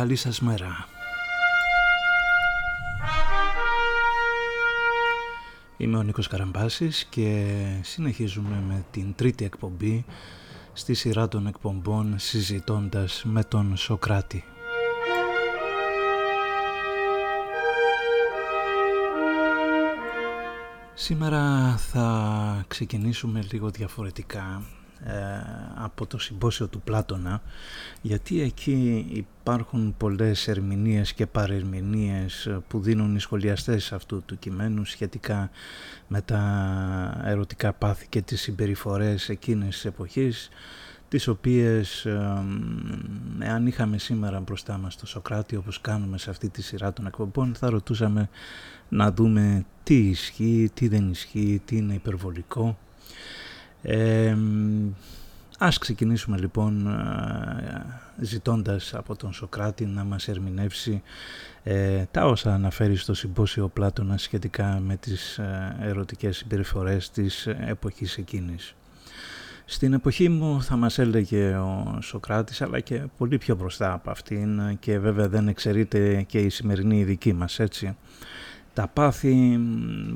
Καλή σας μέρα. Είμαι ο Νίκος Καραμπάσης και συνεχίζουμε με την τρίτη εκπομπή στη σειρά των εκπομπών συζητώντας με τον Σοκράτη. Σήμερα θα ξεκινήσουμε λίγο διαφορετικά ε, από το συμπόσιο του Πλάτωνα γιατί εκεί υπάρχουν πολλές ερμηνείες και παρερμηνείες που δίνουν οι σχολιαστές αυτού του κειμένου σχετικά με τα ερωτικά πάθη και τις συμπεριφορές εκείνες της εποχής τις οποίες εάν είχαμε σήμερα μπροστά μας το Σοκράτη όπως κάνουμε σε αυτή τη σειρά των εκπομπών θα ρωτούσαμε να δούμε τι ισχύει, τι δεν ισχύει, τι είναι υπερβολικό ε, ας ξεκινήσουμε λοιπόν ζητώντας από τον Σοκράτη να μας ερμηνεύσει ε, τα όσα αναφέρει στο συμπόσιο Πλάτωνα σχετικά με τις ε, ερωτικές συμπεριφορές της εποχής εκείνης. Στην εποχή μου θα μας έλεγε ο Σοκράτης αλλά και πολύ πιο μπροστά από αυτήν και βέβαια δεν εξαιρείται και η σημερινή δική μας έτσι τα πάθη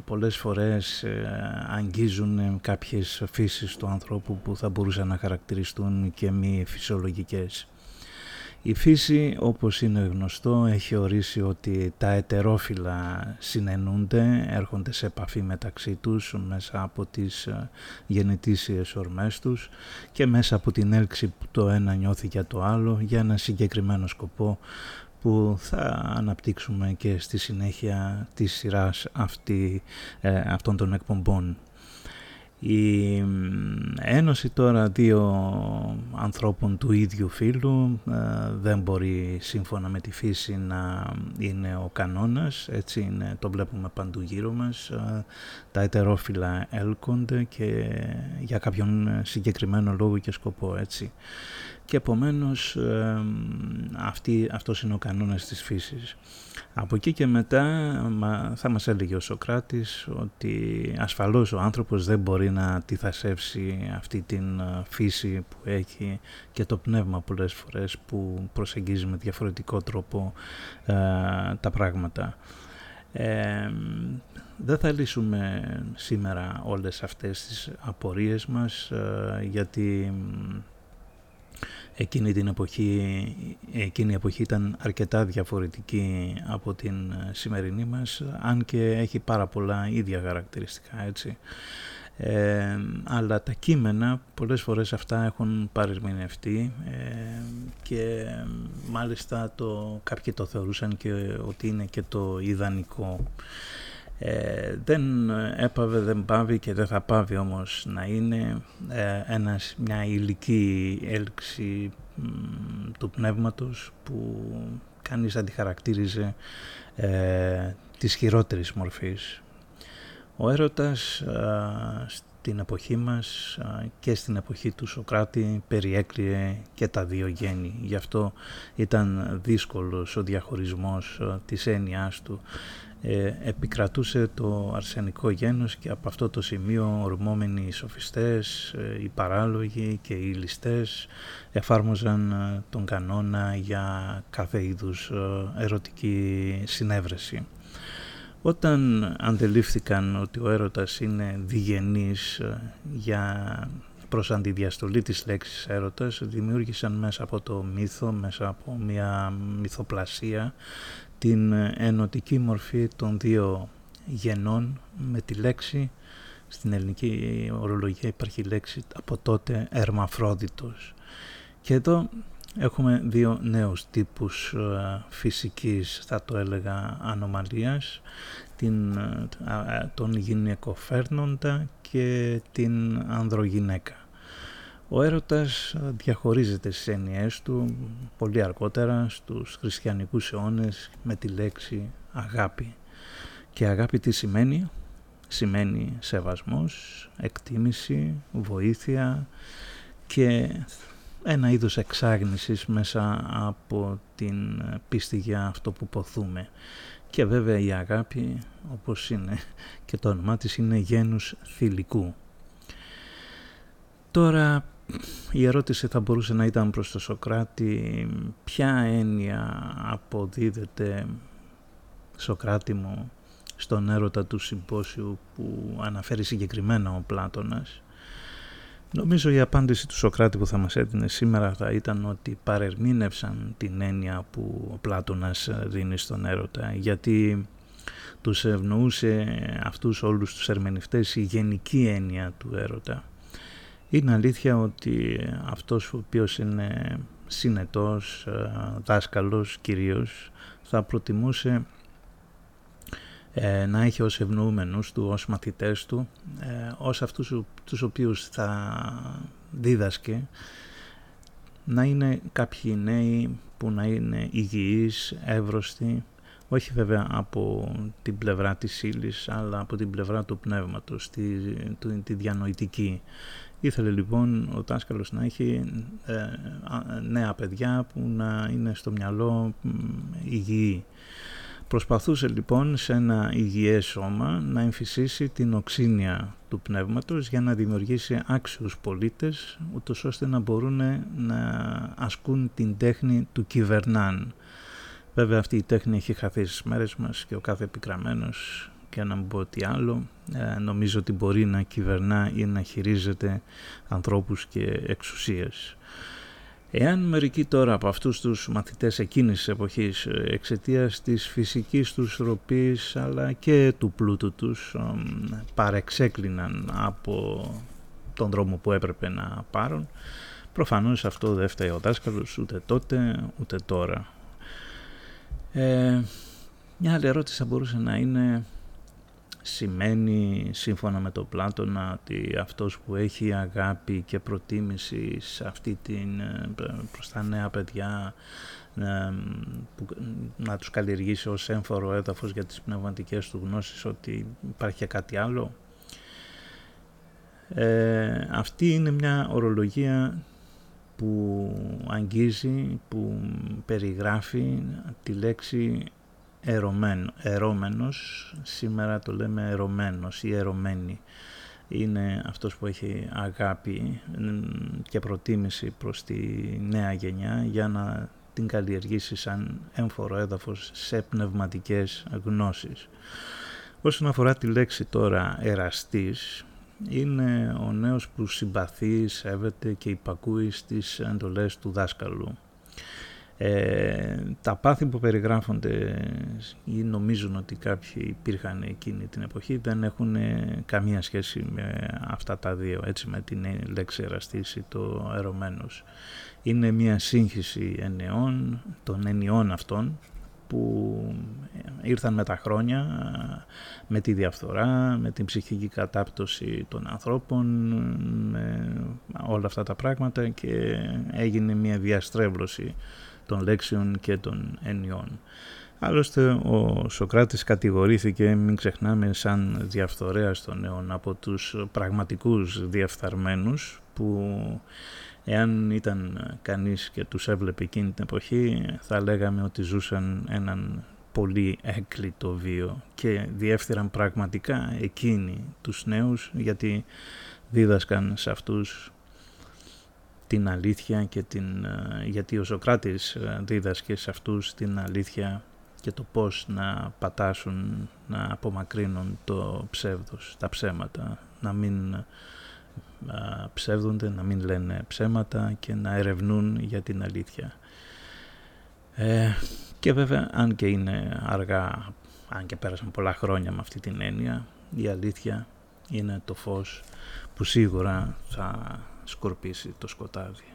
πολλές φορές ε, αγγίζουν κάποιες φύσεις του ανθρώπου που θα μπορούσαν να χαρακτηριστούν και μη φυσιολογικές. Η φύση όπως είναι γνωστό έχει ορίσει ότι τα ετερόφυλλα συνενούνται, έρχονται σε επαφή μεταξύ τους μέσα από τις ε, γενετήσιες ορμές τους και μέσα από την έλξη που το ένα νιώθει για το άλλο για ένα συγκεκριμένο σκοπό που θα αναπτύξουμε και στη συνέχεια της σειράς αυτή, ε, αυτών των εκπομπών. Η ένωση τώρα δύο ανθρώπων του ίδιου φίλου ε, δεν μπορεί σύμφωνα με τη φύση να είναι ο κανόνας, έτσι είναι, το βλέπουμε παντού γύρω μας. Ε, τα ετερόφυλλα έλκονται και για κάποιον συγκεκριμένο λόγο και σκοπό, έτσι και επομένως ε, αυτή, αυτός είναι ο κανόνας της φύσης. Από εκεί και μετά θα μας έλεγε ο Σοκράτης ότι ασφαλώς ο άνθρωπος δεν μπορεί να αντιθασεύσει αυτή την ε, φύση που έχει και το πνεύμα πολλές φορές που προσεγγίζει με διαφορετικό τρόπο ε, τα πράγματα. Ε, δεν θα λύσουμε σήμερα όλες αυτές τις απορίες μας γιατί εκείνη την εποχή, εκείνη η εποχή ήταν αρκετά διαφορετική από την ε, σημερινή μας, αν και έχει πάρα πολλά ίδια χαρακτηριστικά, έτσι. Ε, αλλά τα κείμενα πολλές φορές αυτά έχουν παρερμηνευτεί ε, και μάλιστα το, κάποιοι το θεωρούσαν και ότι είναι και το ιδανικό ε, δεν έπαβε, δεν πάβει και δεν θα πάβει όμως να είναι ε, ένας, μια υλική έλξη του πνεύματος που κανείς αντιχαρακτήριζε ε, της χειρότερης μορφής. Ο έρωτας ε, στην εποχή μας και στην εποχή του Σοκράτη περιέκλειε και τα δύο γέννη. Γι' αυτό ήταν δύσκολος ο διαχωρισμός της έννοιάς του ε, επικρατούσε το αρσενικό γένος και από αυτό το σημείο ορμόμενοι οι σοφιστές, ε, οι παράλογοι και οι ληστές εφάρμοζαν ε, τον κανόνα για κάθε είδους ερωτική συνέβρεση. Όταν αντελήφθηκαν ότι ο έρωτας είναι διγενής για προς αντιδιαστολή της λέξης έρωτας δημιούργησαν μέσα από το μύθο, μέσα από μια μυθοπλασία την ενωτική μορφή των δύο γενών με τη λέξη στην ελληνική ορολογία υπάρχει λέξη από τότε ερμαφρόδιτος. Και εδώ έχουμε δύο νέους τύπους ε, φυσικής θα το έλεγα ανομαλίας την, ε, τον γυναικοφέρνοντα και την ανδρογυναίκα ο έρωτας διαχωρίζεται στις έννοιές του πολύ αργότερα στους χριστιανικούς αιώνες με τη λέξη αγάπη. Και αγάπη τι σημαίνει; Σημαίνει σεβασμός, εκτίμηση, βοήθεια και ένα είδος εξάγνησης μέσα από την πίστη για αυτό που ποθούμε. Και βέβαια η αγάπη, όπως είναι και το όνομά της, είναι γένους θηλυκού. Τώρα η ερώτηση θα μπορούσε να ήταν προς τον Σοκράτη ποια έννοια αποδίδεται Σοκράτη μου στον έρωτα του συμπόσιου που αναφέρει συγκεκριμένα ο Πλάτωνας; Νομίζω η απάντηση του Σοκράτη που θα μας έδινε σήμερα θα ήταν ότι παρερμήνευσαν την έννοια που ο Πλάτωνας δίνει στον έρωτα γιατί τους ευνοούσε αυτούς όλους τους ερμηνευτές η γενική έννοια του έρωτα. Είναι αλήθεια ότι αυτός ο οποίος είναι συνετός, δάσκαλος κυρίως, θα προτιμούσε ε, να έχει ως ευνοούμενους του, ως μαθητές του, ε, ως αυτούς τους οποίους θα δίδασκε, να είναι κάποιοι νέοι που να είναι υγιείς, εύρωστοι, όχι βέβαια από την πλευρά της ύλης, αλλά από την πλευρά του πνεύματος, τη, τη διανοητική. Ήθελε λοιπόν ο δάσκαλος να έχει ε, νέα παιδιά που να είναι στο μυαλό υγιή. Προσπαθούσε λοιπόν σε ένα υγιές σώμα να εμφυσίσει την οξύνια του πνεύματος για να δημιουργήσει άξιους πολίτες ούτως ώστε να μπορούν να ασκούν την τέχνη του κυβερνάν. Βέβαια αυτή η τέχνη έχει χαθεί στις μέρες μας και ο κάθε επικραμένος και να μην πω τι άλλο ε, νομίζω ότι μπορεί να κυβερνά ή να χειρίζεται ανθρώπους και εξουσίες. Εάν μερικοί τώρα από αυτούς τους μαθητές εκείνης της εποχής ε, εξαιτίας της φυσικής τους ροπής αλλά και του πλούτου τους παρεξέκλειναν από τον δρόμο που έπρεπε να πάρουν προφανώς αυτό δεν φταίει ο δάσκαλος ούτε τότε ούτε τώρα. Ε, μια άλλη ερώτηση θα μπορούσε να είναι σημαίνει σύμφωνα με το Πλάτωνα ότι αυτός που έχει αγάπη και προτίμηση σε αυτή την, ε, προς τα νέα παιδιά να, που, να τους καλλιεργήσει ως έμφορο έδαφος για τις πνευματικές του γνώσεις ότι υπάρχει και κάτι άλλο. Ε, αυτή είναι μια ορολογία που αγγίζει, που περιγράφει τη λέξη ερωμένο, ερώμενος, σήμερα το λέμε ερωμένος ή ερωμένη. Είναι αυτός που έχει αγάπη και προτίμηση προς τη νέα γενιά για να την καλλιεργήσει σαν έμφορο έδαφος σε πνευματικές γνώσεις. Όσον αφορά τη λέξη τώρα εραστής, είναι ο νέος που συμπαθεί, σέβεται και υπακούει στις εντολές του δάσκαλου. Ε, τα πάθη που περιγράφονται ή νομίζουν ότι κάποιοι υπήρχαν εκείνη την εποχή δεν έχουν καμία σχέση με αυτά τα δύο, έτσι με την λέξη εραστήση το ερωμένος. Είναι μια σύγχυση εννεών, των ενιών αυτών που ήρθαν με τα χρόνια, με τη διαφθορά, με την ψυχική κατάπτωση των ανθρώπων, με όλα αυτά τα πράγματα και έγινε μια διαστρέβλωση των λέξεων και των ενιών. Άλλωστε ο Σοκράτης κατηγορήθηκε, μην ξεχνάμε, σαν διαφθορέας των αιών από τους πραγματικούς διαφθαρμένους που εάν ήταν κανείς και τους έβλεπε εκείνη την εποχή θα λέγαμε ότι ζούσαν έναν πολύ έκλειτο βίο και διέφθυραν πραγματικά εκείνοι τους νέους γιατί δίδασκαν σε αυτούς την αλήθεια και την, ε, γιατί ο Σοκράτης ε, δίδασκε σε αυτούς την αλήθεια και το πώς να πατάσουν, να απομακρύνουν το ψεύδος, τα ψέματα, να μην ε, ψεύδονται, να μην λένε ψέματα και να ερευνούν για την αλήθεια. και βέβαια, αν και είναι αργά, αν και πέρασαν πολλά χρόνια με αυτή την έννοια, η αλήθεια είναι το φως που σίγουρα θα σκορπίσει το σκοτάδι.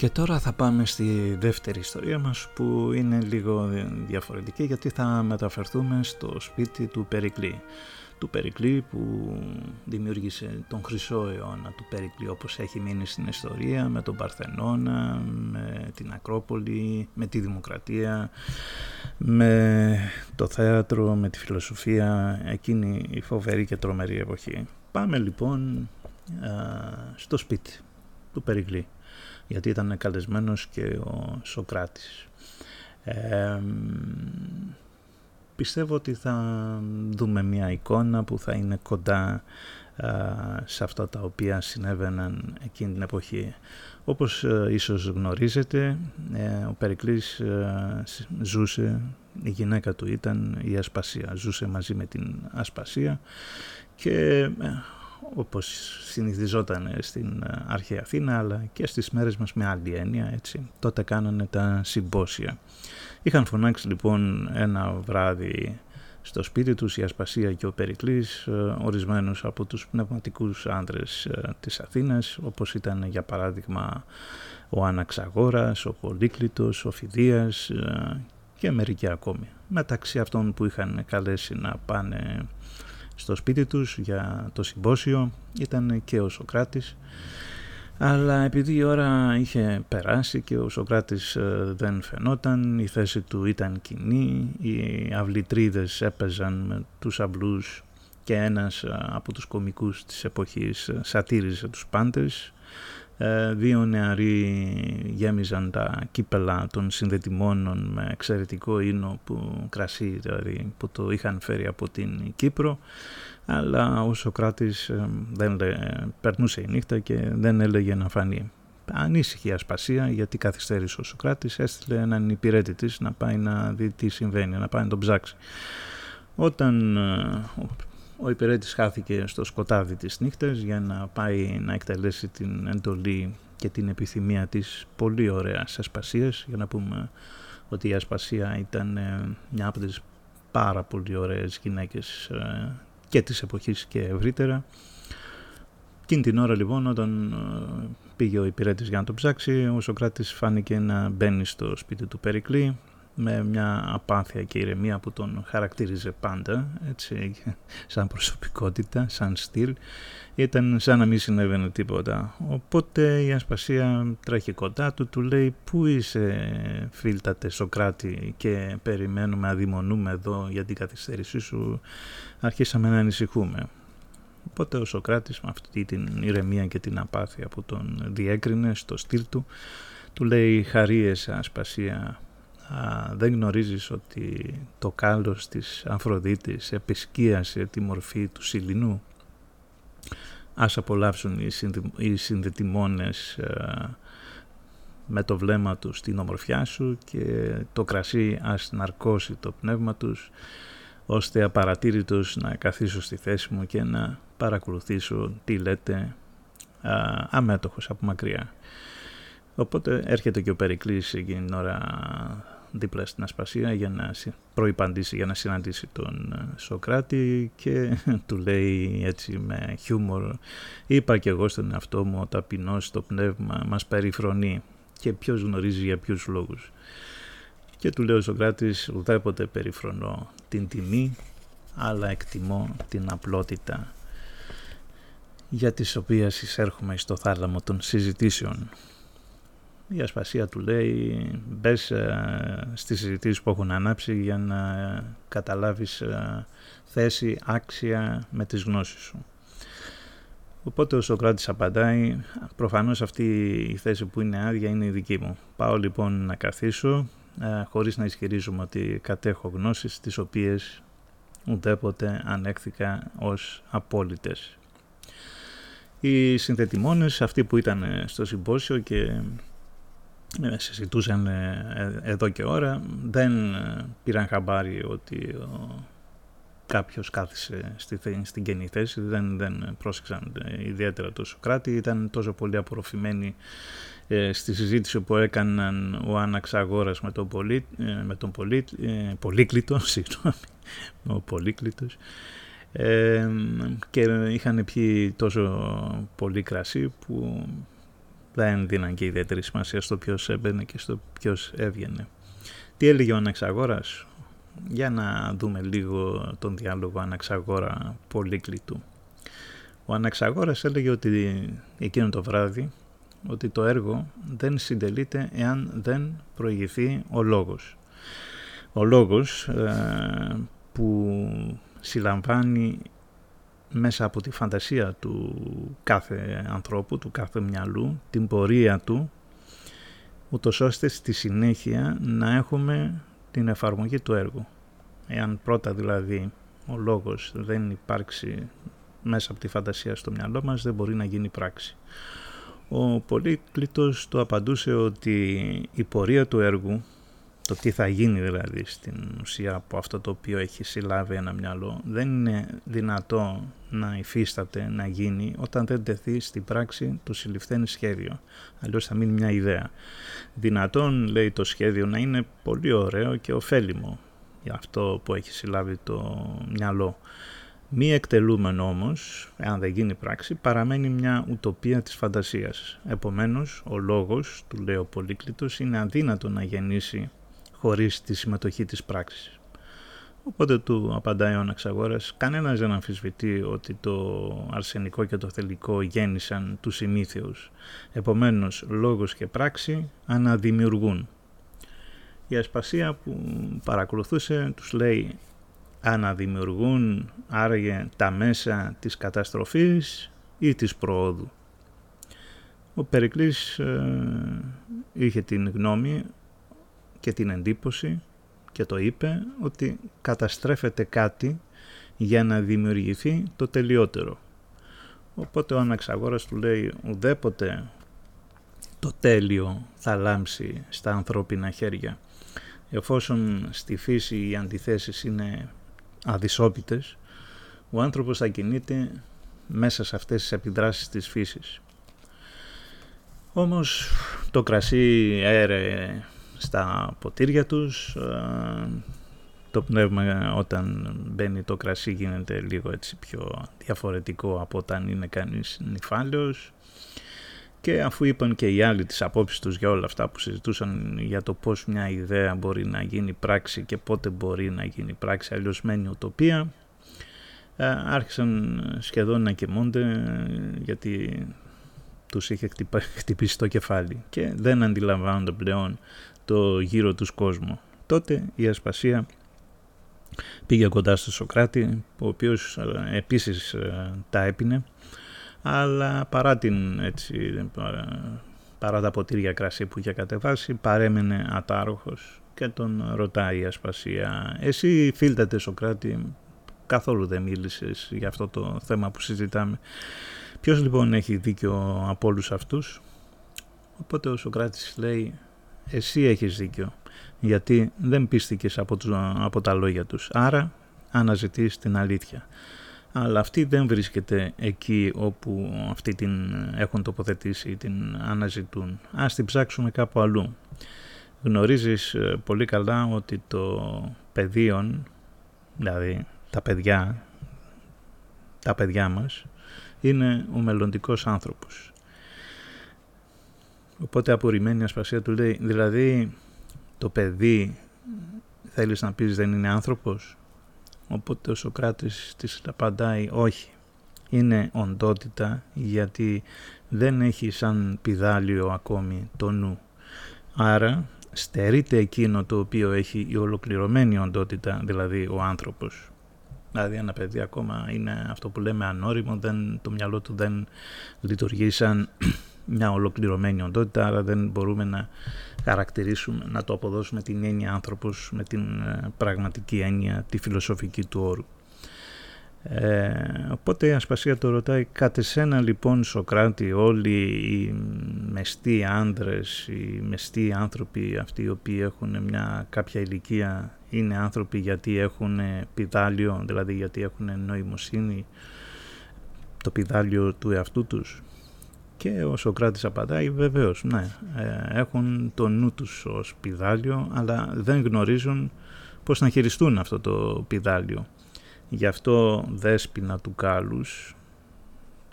Και τώρα θα πάμε στη δεύτερη ιστορία μας που είναι λίγο διαφορετική γιατί θα μεταφερθούμε στο σπίτι του Περικλή. Του Περικλή που δημιούργησε τον χρυσό αιώνα του Περικλή όπως έχει μείνει στην ιστορία με τον Παρθενώνα, με την Ακρόπολη, με τη Δημοκρατία, με το θέατρο, με τη φιλοσοφία, εκείνη η φοβερή και τρομερή εποχή. Πάμε λοιπόν στο σπίτι του Περικλή γιατί ήταν καλεσμένος και ο Σοκράτης. πιστεύω ότι θα δούμε μια εικόνα που θα είναι κοντά σε αυτά τα οποία συνέβαιναν εκείνη την εποχή. Όπως ε, ίσως γνωρίζετε, ε, ο Περικλής ε, ζούσε, η γυναίκα του ήταν η Ασπασία, ζούσε μαζί με την Ασπασία και όπως συνηθιζόταν στην ε, αρχαία Αθήνα αλλά και στις μέρες μας με άλλη έννοια έτσι. Τότε κάνανε τα συμπόσια. Είχαν φωνάξει λοιπόν ένα βράδυ στο σπίτι τους η Ασπασία και ο Περικλής ε, ορισμένους από τους πνευματικούς άντρες ε, της Αθήνας όπως ήταν για παράδειγμα ο Αναξαγόρας, ο Πολύκλητος, ο Φιδίας και μερικοί ακόμη. Μεταξύ αυτών που είχαν καλέσει να πάνε στο σπίτι τους για το συμπόσιο ήταν και ο Σοκράτης. Αλλά επειδή η ώρα είχε περάσει και ο Σοκράτης ε, δεν φαινόταν, η θέση του ήταν κοινή, οι αυλητρίδες έπαιζαν με τους αυλούς και ένας ε, από τους κομικούς της εποχής ε, σατήριζε τους πάντες. ε, δύο νεαροί γέμιζαν τα κύπελα των συνδετημόνων με εξαιρετικό ίνο που κρασί δηλαδή, που το είχαν φέρει από την Κύπρο αλλά ο Σοκράτης ε, δεν περνούσε η νύχτα και δεν έλεγε να φανεί. Ανήσυχη ασπασία γιατί καθυστέρησε ο Σοκράτης έστειλε έναν υπηρέτη της να πάει να δει τι συμβαίνει, να πάει να τον ψάξει. Όταν ε, ο υπηρέτης χάθηκε στο σκοτάδι της νύχτας για να πάει να εκτελέσει την εντολή και την επιθυμία της πολύ ωραίας ασπασίας για να πούμε ότι η ασπασία ήταν ε, μια από τις πάρα πολύ ωραίες γυναίκες ε, και της εποχής και ευρύτερα. Εκείνη την ώρα λοιπόν όταν ε, πήγε ο υπηρέτης για να το ψάξει ο Σοκράτης φάνηκε να μπαίνει στο σπίτι του Περικλή με μια απάθεια και ηρεμία που τον χαρακτήριζε πάντα, έτσι, σαν προσωπικότητα, σαν στυλ. Ήταν σαν να μην συνέβαινε τίποτα. Οπότε η Ασπασία τρέχει κοντά του, του λέει «Πού είσαι φίλτατε Σοκράτη και περιμένουμε, αδειμονούμε εδώ για την καθυστέρησή σου». Αρχίσαμε να ανησυχούμε. Οπότε ο Σοκράτης με αυτή την ηρεμία και την απάθεια που τον διέκρινε στο στυλ του, του λέει «Χαρίες Ασπασία, δεν γνωρίζεις ότι το κάλος της Αφροδίτης επισκίασε τη μορφή του Σιλινού; Ας απολαύσουν οι, συνδε, οι συνδετημόνες με το βλέμμα τους την ομορφιά σου και το κρασί ας ναρκώσει το πνεύμα τους ώστε απαρατήρητος να καθίσω στη θέση μου και να παρακολουθήσω τι λέτε α, αμέτωχος από μακριά. Οπότε έρχεται και ο Περικλής εκείνη την ώρα δίπλα στην Ασπασία για να προϋπαντήσει, για να συναντήσει τον ε, Σοκράτη και του λέει έτσι με χιούμορ «Είπα και εγώ στον εαυτό μου, ο ταπεινός το πνεύμα μας περιφρονεί και ποιος γνωρίζει για ποιους λόγους». Και του λέει ο Σοκράτης «Ουδέποτε περιφρονώ την τιμή, αλλά εκτιμώ την απλότητα» για τις οποίες εισέρχομαι στο θάλαμο των συζητήσεων. Η ασπασία του λέει μπες στις συζητήσεις που έχουν ανάψει για να καταλάβεις ε, θέση άξια με τις γνώσεις σου. Οπότε ο Σοκράτης απαντάει, προφανώς αυτή η θέση που είναι άδεια είναι η δική μου. Πάω λοιπόν να καθίσω, ε, χωρίς να ισχυρίζουμε ότι κατέχω γνώσεις, τις οποίες ουδέποτε ανέχθηκα ως απόλυτες. Οι συνθετημόνες, αυτοί που ήταν στο συμπόσιο και ε, συζητούσαν ε, εδώ και ώρα, δεν ε, πήραν χαμπάρι ότι κάποιος κάθισε στη, στην καινή θέση, δεν, δεν πρόσεξαν ιδιαίτερα το Σοκράτη, ήταν τόσο πολύ απορροφημένοι στη συζήτηση που έκαναν ο Άναξ Αγόρας με τον, πολί, με τον πολί, Πολύκλητος, συγγνώμη, ο Πολύκλητος, και είχαν πιει τόσο πολύ κρασί που δεν δίναν και ιδιαίτερη σημασία στο ποιος έμπαινε και στο ποιος έβγαινε. Τι έλεγε ο Αναξαγόρας, για να δούμε λίγο τον διάλογο Αναξαγόρα Πολύκλητου. Ο Αναξαγόρας έλεγε ότι εκείνο το βράδυ ότι το έργο δεν συντελείται εάν δεν προηγηθεί ο λόγος. Ο λόγος ε, που συλλαμβάνει μέσα από τη φαντασία του κάθε ανθρώπου, του κάθε μυαλού, την πορεία του, ούτως ώστε στη συνέχεια να έχουμε την εφαρμογή του έργου. Εάν πρώτα δηλαδή ο λόγος δεν υπάρξει μέσα από τη φαντασία στο μυαλό μας, δεν μπορεί να γίνει πράξη. Ο Πολύκλητος το απαντούσε ότι η πορεία του έργου το τι θα γίνει δηλαδή στην ουσία από αυτό το οποίο έχει συλλάβει ένα μυαλό δεν είναι δυνατό να υφίσταται να γίνει όταν δεν τεθεί στην πράξη το συλληφθένει σχέδιο. Αλλιώς θα μείνει μια ιδέα. Δυνατόν λέει το σχέδιο να είναι πολύ ωραίο και ωφέλιμο για αυτό που έχει συλλάβει το μυαλό. Μη εκτελούμενο όμως, εάν δεν γίνει πράξη, παραμένει μια ουτοπία της φαντασίας. Επομένως, ο λόγος, του λέει ο Πολύκλητος, είναι αδύνατο να γεννήσει χωρίς τη συμμετοχή της πράξης. Οπότε του απαντάει ο Αναξαγόρας, κανένας δεν αμφισβητεί ότι το αρσενικό και το θελικό γέννησαν τους ημίθεους. Επομένως, λόγος και πράξη αναδημιουργούν. Η ασπασία που παρακολουθούσε τους λέει αναδημιουργούν άραγε τα μέσα της καταστροφής ή της προόδου. Ο Περικλής ε, είχε την γνώμη και την εντύπωση και το είπε ότι καταστρέφεται κάτι για να δημιουργηθεί το τελειότερο. Οπότε ο Αναξαγόρας του λέει ουδέποτε το τέλειο θα λάμψει στα ανθρώπινα χέρια. Εφόσον στη φύση οι αντιθέσεις είναι αδυσόπιτες, ο άνθρωπος θα κινείται μέσα σε αυτές τις επιδράσεις της φύσης. Όμως το κρασί έρε στα ποτήρια τους. Ε, το πνεύμα όταν μπαίνει το κρασί γίνεται λίγο έτσι πιο διαφορετικό από όταν είναι κανείς νυφάλιος. Και αφού είπαν και οι άλλοι τις απόψεις τους για όλα αυτά που συζητούσαν για το πώς μια ιδέα μπορεί να γίνει πράξη και πότε μπορεί να γίνει πράξη, αλλιώς μένει οτοπία, ε, άρχισαν σχεδόν να κοιμούνται γιατί τους είχε χτυπήσει το κεφάλι και δεν αντιλαμβάνονται πλέον το γύρο τους κόσμο. Τότε η Ασπασία πήγε κοντά στο Σοκράτη, ο οποίος ε, επίσης ε, τα έπινε, αλλά παρά, την, έτσι, παρά τα ποτήρια κρασί που είχε κατεβάσει, παρέμενε ατάροχος και τον ρωτάει η Ασπασία «Εσύ φίλτατε Σοκράτη, καθόλου δεν μίλησες για αυτό το θέμα που συζητάμε. Ποιος λοιπόν έχει δίκιο από όλους αυτούς» Οπότε ο Σοκράτης λέει εσύ έχεις δίκιο, γιατί δεν πίστηκες από, από τα λόγια τους, άρα αναζητείς την αλήθεια. Αλλά αυτή δεν βρίσκεται εκεί όπου αυτοί την έχουν τοποθετήσει, την αναζητούν. Ας την ψάξουμε κάπου αλλού. Γνωρίζεις ε, πολύ καλά ότι το παιδίον, δηλαδή τα παιδιά, τα παιδιά μας, είναι ο μελλοντικός άνθρωπος. Οπότε απορριμμένη η ασπασία του λέει, δηλαδή το παιδί θέλεις να πεις δεν είναι άνθρωπος; Οπότε ο Σοκράτης της απαντάει όχι. Είναι οντότητα γιατί δεν έχει σαν πιδάλιο ακόμη το νου. Άρα στερείται εκείνο το οποίο έχει η ολοκληρωμένη οντότητα, δηλαδή ο άνθρωπος. Δηλαδή ένα παιδί ακόμα είναι αυτό που λέμε ανώριμο, δεν, το μυαλό του δεν λειτουργεί σαν μια ολοκληρωμένη οντότητα, άρα δεν μπορούμε να χαρακτηρίσουμε, να το αποδώσουμε την έννοια άνθρωπος με την ε, πραγματική έννοια, τη φιλοσοφική του όρου. Ε, οπότε η Ασπασία το ρωτάει «Κάτε σένα λοιπόν Σοκράτη όλοι οι μεστοί άνδρες, οι μεστοί άνθρωποι αυτοί οι οποίοι έχουν μια κάποια ηλικία είναι άνθρωποι γιατί έχουν πιδάλιο, δηλαδή γιατί έχουν νοημοσύνη, το πιδάλιο του εαυτού τους». Και ο Σοκράτης απαντάει βεβαίως, ναι, ε, έχουν το νου τους ως πιδάλιο, αλλά δεν γνωρίζουν πώς να χειριστούν αυτό το πιδάλιο. Γι' αυτό δέσποινα του κάλους,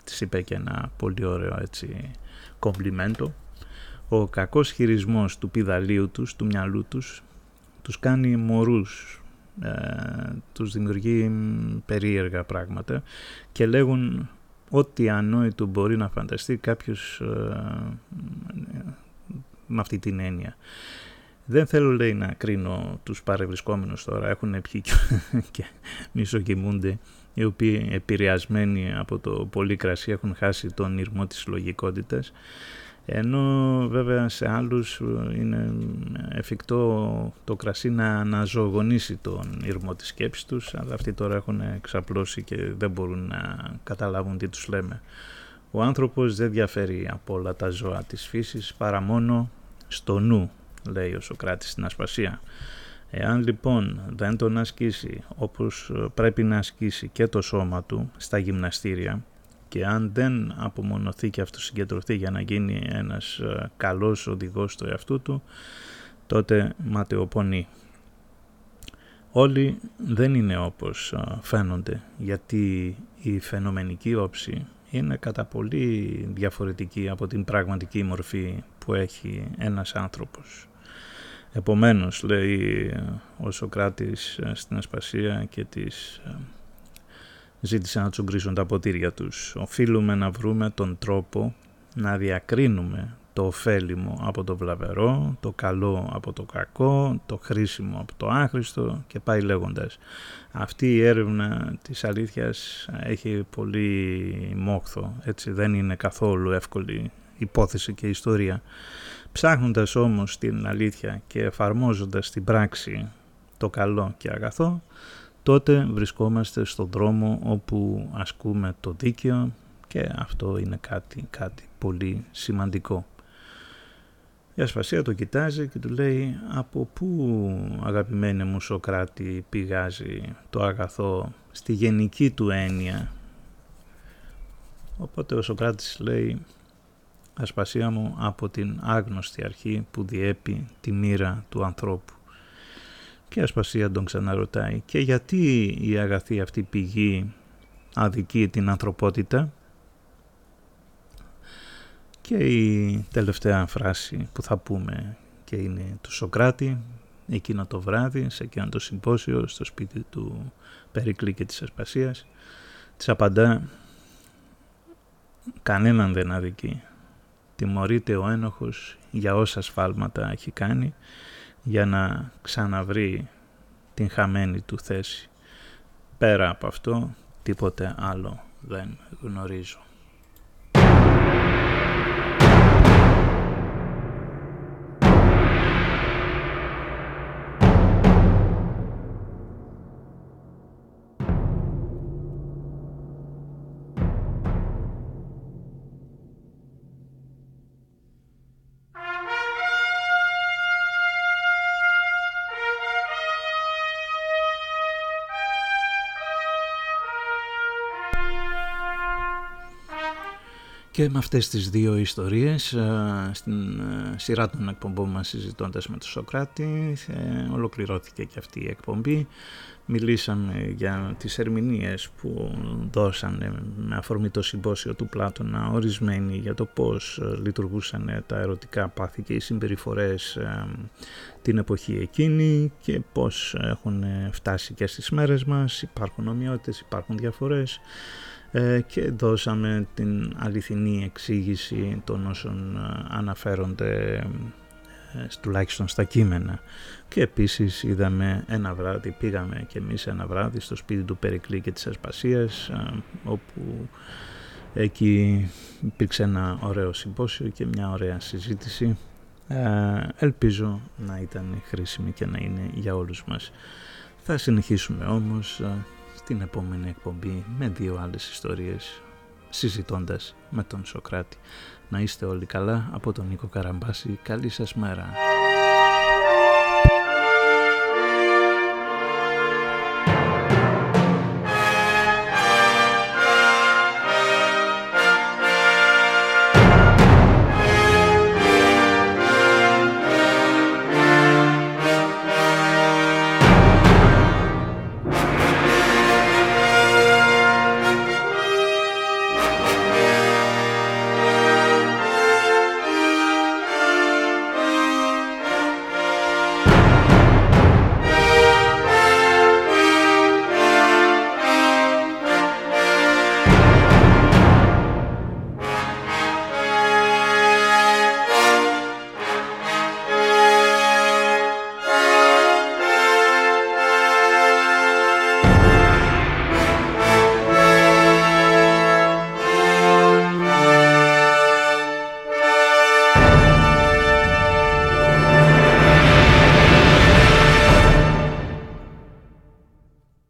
της είπε και ένα πολύ ωραίο έτσι κομπλιμέντο. Ο κακός χειρισμός του πιδαλίου τους, του μυαλού τους, τους κάνει μωρούς, ε, τους δημιουργεί περίεργα πράγματα και λέγουν ό,τι ανόητο μπορεί να φανταστεί κάποιος ε, με αυτή την έννοια. Δεν θέλω λέει να κρίνω τους παρευρισκόμενους τώρα, έχουν πιει και μισοκοιμούνται οι οποίοι επηρεασμένοι από το πολύ κρασί έχουν χάσει τον ήρμο της λογικότητας ενώ βέβαια σε άλλους είναι εφικτό το κρασί να αναζωογονήσει τον ήρμο της σκέψης τους αλλά αυτοί τώρα έχουν ξαπλώσει και δεν μπορούν να καταλάβουν τι τους λέμε. Ο άνθρωπος δεν διαφέρει από όλα τα ζώα της φύσης παρά μόνο στο νου, λέει ο Σοκράτης στην Ασπασία. Εάν λοιπόν δεν τον ασκήσει όπως πρέπει να ασκήσει και το σώμα του στα γυμναστήρια και αν δεν απομονωθεί και αυτοσυγκεντρωθεί για να γίνει ένας ε, καλός οδηγός στο εαυτού του, τότε ματαιοπονεί. Όλοι δεν είναι όπως ε, φαίνονται, γιατί η φαινομενική όψη είναι κατά πολύ διαφορετική από την πραγματική μορφή που έχει ένας άνθρωπος. Επομένως, λέει ο Σοκράτης ε, στην Ασπασία και της ζήτησαν να τσουγκρίσουν τα ποτήρια τους. Οφείλουμε να βρούμε τον τρόπο να διακρίνουμε το ωφέλιμο από το βλαβερό, το καλό από το κακό, το χρήσιμο από το άχρηστο και πάει λέγοντας. Αυτή η έρευνα της αλήθειας έχει πολύ μόχθο, έτσι δεν είναι καθόλου εύκολη υπόθεση και ιστορία. Ψάχνοντας όμως την αλήθεια και εφαρμόζοντας την πράξη το καλό και αγαθό, τότε βρισκόμαστε στον δρόμο όπου ασκούμε το δίκαιο και αυτό είναι κάτι, κάτι πολύ σημαντικό. Η Ασπασία το κοιτάζει και του λέει από πού αγαπημένη μου Σοκράτη πηγάζει το αγαθό στη γενική του έννοια; Οπότε ο Σοκράτης λέει Ασπασία μου από την άγνωστη αρχή που διέπει τη μοίρα του ανθρώπου. Και Ασπασία τον ξαναρωτάει και γιατί η αγαθή αυτή πηγή αδικεί την ανθρωπότητα; Και η τελευταία φράση που θα πούμε και είναι του Σοκράτη εκείνο το βράδυ σε εκείνο το συμπόσιο στο σπίτι του Περικλή και της Ασπασίας της απαντά κανέναν δεν αδικεί. Τιμωρείται ο ένοχος για όσα σφάλματα έχει κάνει για να ξαναβρει την χαμένη του θέση. Πέρα από αυτό, τίποτε άλλο δεν γνωρίζω. Και με αυτές τις δύο ιστορίες στην σειρά των εκπομπών μας συζητώντας με τον Σοκράτη ε, ολοκληρώθηκε και αυτή η εκπομπή. Μιλήσαμε για τις ερμηνείες που δώσανε με αφορμή το συμπόσιο του Πλάτωνα ορισμένοι για το πώς ε, λειτουργούσαν τα ερωτικά πάθη και οι συμπεριφορές ε, την εποχή εκείνη και πώς έχουν φτάσει και στις μέρες μας. Υπάρχουν ομοιότητες, υπάρχουν διαφορές. Ε, και δώσαμε την αληθινή εξήγηση των όσων ε, αναφέρονται ε, τουλάχιστον στα κείμενα. Και επίσης είδαμε ένα βράδυ, πήγαμε και εμείς ένα βράδυ στο σπίτι του Περικλή και της Ασπασίας όπου εκεί υπήρξε ένα ωραίο συμπόσιο και μια ωραία συζήτηση. Ελπίζω να ήταν χρήσιμη και να είναι για όλους μας. Θα συνεχίσουμε όμως την επόμενη εκπομπή με δύο άλλες ιστορίες συζητώντας με τον Σοκράτη. Να είστε όλοι καλά από τον Νίκο Καραμπάση. Καλή σας μέρα.